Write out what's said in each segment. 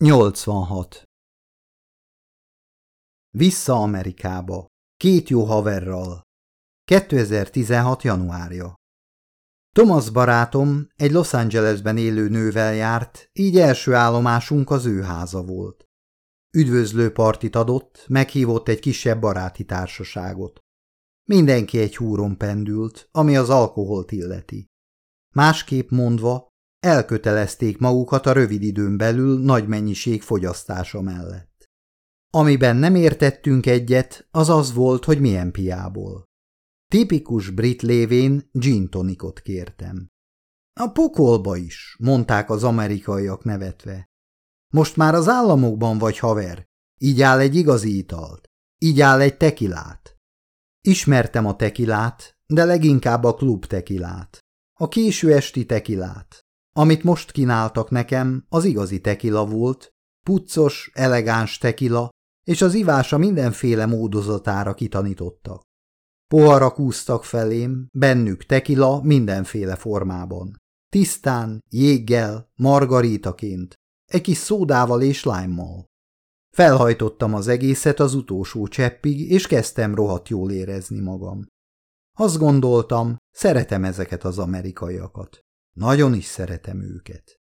86. Vissza Amerikába. Két jó haverral. 2016. januárja. Thomas barátom egy Los Angelesben élő nővel járt, így első állomásunk az ő háza volt. Üdvözlő partit adott, meghívott egy kisebb baráti társaságot. Mindenki egy húron pendült, ami az alkoholt illeti. Másképp mondva, elkötelezték magukat a rövid időn belül nagy mennyiség fogyasztása mellett. Amiben nem értettünk egyet, az az volt, hogy milyen piából. Tipikus brit lévén gin tonikot kértem. A pokolba is, mondták az amerikaiak nevetve. Most már az államokban vagy haver, így áll egy igazi italt, így áll egy tekilát. Ismertem a tekilát, de leginkább a klub tekilát, a késő esti tekilát, amit most kínáltak nekem, az igazi tekila volt, puccos, elegáns tekila, és az ivása mindenféle módozatára kitanítottak. Poharak úztak felém, bennük tekila mindenféle formában. Tisztán, jéggel, margarítaként, egy kis szódával és lájmmal. Felhajtottam az egészet az utolsó cseppig, és kezdtem rohadt jól érezni magam. Azt gondoltam, szeretem ezeket az amerikaiakat. Nagyon is szeretem őket.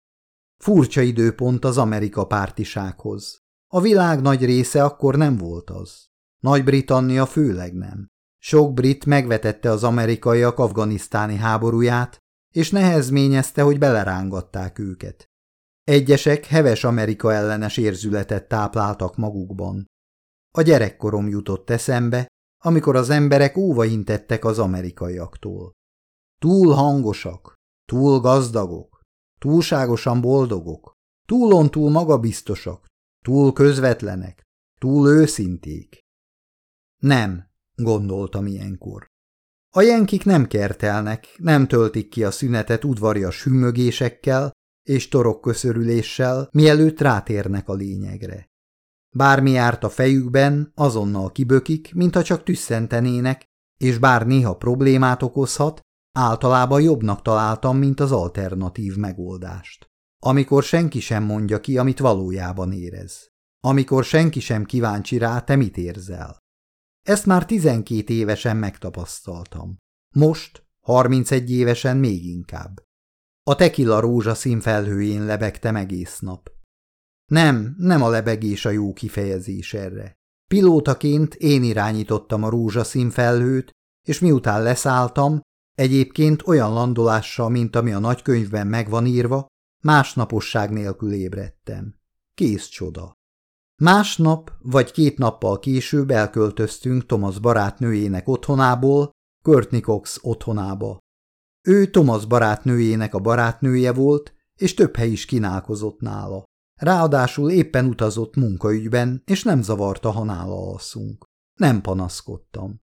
Furcsa időpont az Amerika pártisághoz. A világ nagy része akkor nem volt az. Nagy-Britannia főleg nem. Sok brit megvetette az amerikaiak afganisztáni háborúját, és nehezményezte, hogy belerángatták őket. Egyesek heves Amerika ellenes érzületet tápláltak magukban. A gyerekkorom jutott eszembe, amikor az emberek óvaintettek az amerikaiaktól. Túl hangosak, Túl gazdagok, túlságosan boldogok, túlon túl magabiztosak, túl közvetlenek, túl őszinték. Nem, gondoltam ilyenkor. A jenkik nem kertelnek, nem töltik ki a szünetet udvarias hűmögésekkel és torokköszörüléssel, mielőtt rátérnek a lényegre. Bármi járt a fejükben, azonnal kibökik, mintha csak tüsszentenének, és bár néha problémát okozhat, Általában jobbnak találtam, mint az alternatív megoldást. Amikor senki sem mondja ki, amit valójában érez. Amikor senki sem kíváncsi rá, te mit érzel. Ezt már tizenkét évesen megtapasztaltam. Most, harmincegy évesen még inkább. A tekila rózsaszín felhőjén lebegtem egész nap. Nem, nem a lebegés a jó kifejezés erre. Pilótaként én irányítottam a rózsaszín felhőt, és miután leszálltam, Egyébként olyan landolással, mint ami a nagykönyvben megvan írva, másnaposság nélkül ébredtem. Kész csoda. Másnap vagy két nappal később elköltöztünk Thomas barátnőjének otthonából Cox otthonába. Ő Thomas barátnőjének a barátnője volt, és több hely is kínálkozott nála. Ráadásul éppen utazott munkaügyben, és nem zavarta, ha nála alszunk. Nem panaszkodtam.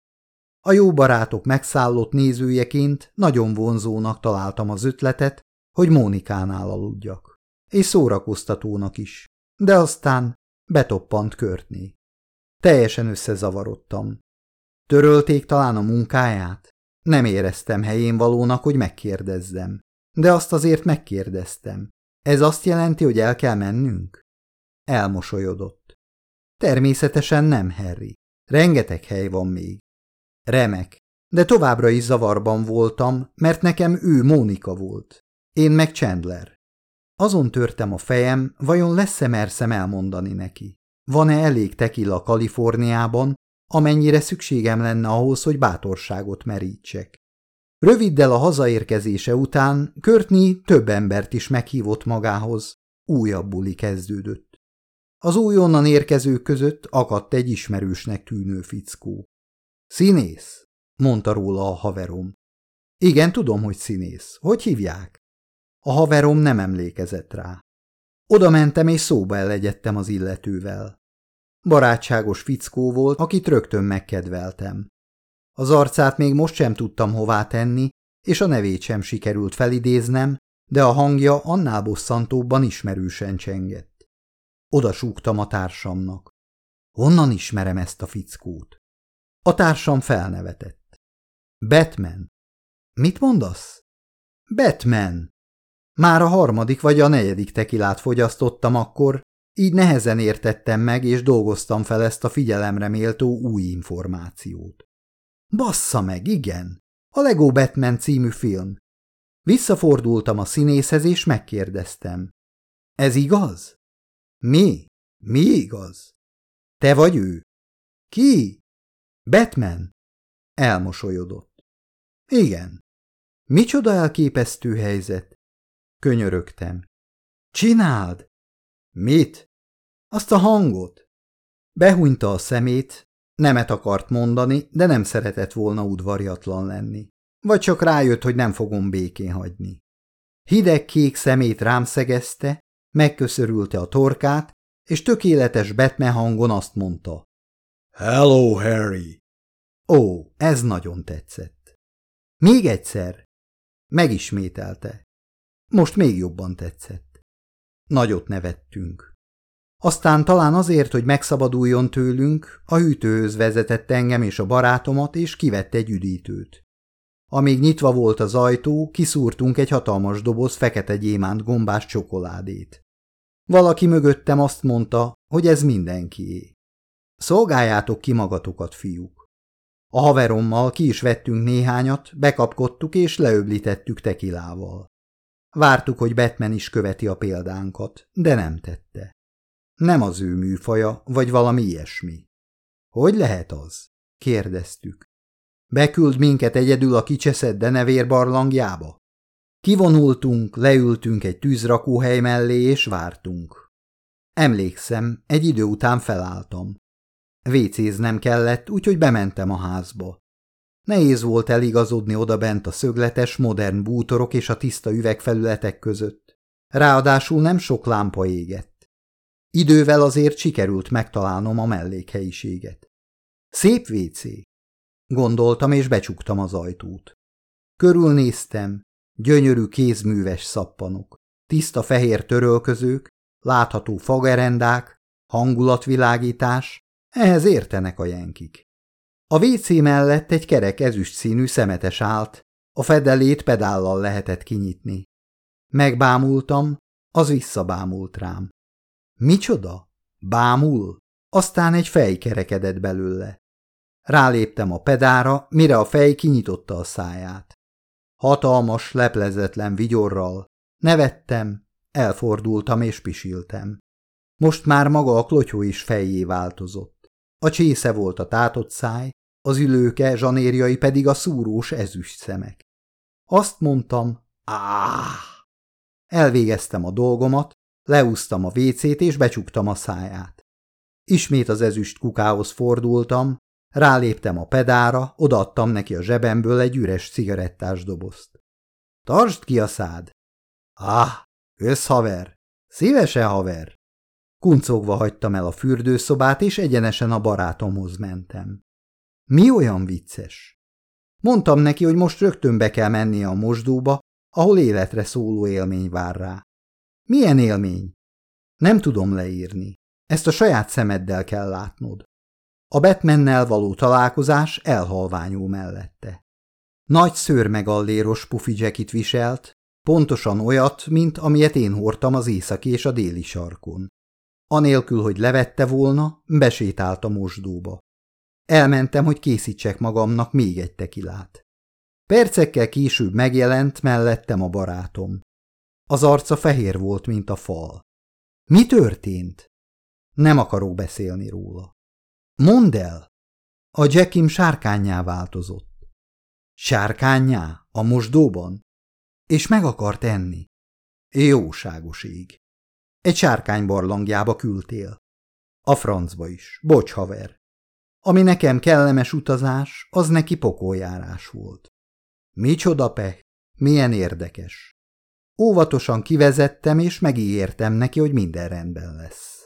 A jó barátok megszállott nézőjeként nagyon vonzónak találtam az ötletet, hogy Mónikánál aludjak. És szórakoztatónak is. De aztán betoppant körtné. Teljesen összezavarodtam. Törölték talán a munkáját? Nem éreztem helyén valónak, hogy megkérdezzem. De azt azért megkérdeztem. Ez azt jelenti, hogy el kell mennünk? Elmosolyodott. Természetesen nem, Harry. Rengeteg hely van még. Remek, de továbbra is zavarban voltam, mert nekem ő Mónika volt. Én meg Chandler. Azon törtem a fejem, vajon lesz-e merszem elmondani neki. Van-e elég tekila Kaliforniában, amennyire szükségem lenne ahhoz, hogy bátorságot merítsek. Röviddel a hazaérkezése után Körtni több embert is meghívott magához, újabb buli kezdődött. Az újonnan érkezők között akadt egy ismerősnek tűnő fickó. Színész, mondta róla a haverom. Igen, tudom, hogy színész. Hogy hívják? A haverom nem emlékezett rá. Oda mentem és szóba elegyedtem az illetővel. Barátságos fickó volt, akit rögtön megkedveltem. Az arcát még most sem tudtam hová tenni, és a nevét sem sikerült felidéznem, de a hangja annál bosszantóbban ismerősen csengett. Oda súgtam a társamnak. Honnan ismerem ezt a fickót? A társam felnevetett. Batman. Mit mondasz? Batman. Már a harmadik vagy a negyedik tekilát fogyasztottam akkor, így nehezen értettem meg, és dolgoztam fel ezt a figyelemre méltó új információt. Bassza meg, igen! A Lego Batman című film. Visszafordultam a színészhez, és megkérdeztem. Ez igaz? Mi? Mi igaz? Te vagy ő? Ki? Batman? Elmosolyodott. Igen. Micsoda elképesztő helyzet? Könyörögtem. Csináld! Mit? Azt a hangot. Behunyta a szemét, nemet akart mondani, de nem szeretett volna udvariatlan lenni. Vagy csak rájött, hogy nem fogom békén hagyni. Hideg kék szemét rám szegezte, megköszörülte a torkát, és tökéletes Batman hangon azt mondta. Hello, Harry! Ó, ez nagyon tetszett. Még egyszer. Megismételte. Most még jobban tetszett. Nagyot nevettünk. Aztán talán azért, hogy megszabaduljon tőlünk, a hűtőhöz vezetett engem és a barátomat, és kivett egy üdítőt. Amíg nyitva volt az ajtó, kiszúrtunk egy hatalmas doboz fekete gyémánt gombás csokoládét. Valaki mögöttem azt mondta, hogy ez mindenkié. Szolgáljátok ki magatokat, fiúk. A haverommal ki is vettünk néhányat, bekapkodtuk és leöblítettük tekilával. Vártuk, hogy Batman is követi a példánkat, de nem tette. Nem az ő műfaja, vagy valami ilyesmi. Hogy lehet az? kérdeztük. Beküld minket egyedül a kicseszett denevér barlangjába? Kivonultunk, leültünk egy tűzrakóhely mellé, és vártunk. Emlékszem, egy idő után felálltam. Vécéznem kellett, úgyhogy bementem a házba. Nehéz volt eligazodni odabent a szögletes, modern bútorok és a tiszta üvegfelületek között. Ráadásul nem sok lámpa égett. Idővel azért sikerült megtalálnom a mellékhelyiséget. Szép vécé, gondoltam, és becsuktam az ajtót. Körülnéztem, gyönyörű kézműves szappanok, tiszta fehér törölközők, látható fagerendák, hangulatvilágítás, ehhez értenek a jenkik. A WC mellett egy kerek ezüst színű szemetes állt, a fedelét pedállal lehetett kinyitni. Megbámultam, az visszabámult rám. Micsoda? Bámul? Aztán egy fej kerekedett belőle. Ráléptem a pedára, mire a fej kinyitotta a száját. Hatalmas, leplezetlen vigyorral. Nevettem, elfordultam és pisiltem. Most már maga a klotyó is fejé változott. A csésze volt a tátott száj, az ülőke zsanérjai pedig a szúrós ezüst szemek. Azt mondtam, áh! Elvégeztem a dolgomat, leúztam a vécét és becsuktam a száját. Ismét az ezüst kukához fordultam, ráléptem a pedára, odaadtam neki a zsebemből egy üres cigarettás dobozt. Tartsd ki a szád! Ah, összhaver! Szívesen haver! Kuncogva hagytam el a fürdőszobát, és egyenesen a barátomhoz mentem. Mi olyan vicces? Mondtam neki, hogy most rögtön be kell mennie a mosdóba, ahol életre szóló élmény vár rá. Milyen élmény? Nem tudom leírni. Ezt a saját szemeddel kell látnod. A Batmannel való találkozás elhalványul mellette. Nagy szőrmegalléros pufi jackit viselt, pontosan olyat, mint amilyet én hordtam az északi és a déli sarkon. Anélkül, hogy levette volna, besétált a mosdóba. Elmentem, hogy készítsek magamnak még egy tekilát. Percekkel később megjelent mellettem a barátom. Az arca fehér volt, mint a fal. Mi történt? Nem akarok beszélni róla. Mondd el! A Jackim sárkányá változott. Sárkányá? A mosdóban? És meg akart enni. Jóságos ég. Egy sárkány barlangjába küldtél. A francba is. Bocs, haver. Ami nekem kellemes utazás, az neki pokoljárás volt. Micsoda peh, milyen érdekes. Óvatosan kivezettem, és megígértem neki, hogy minden rendben lesz.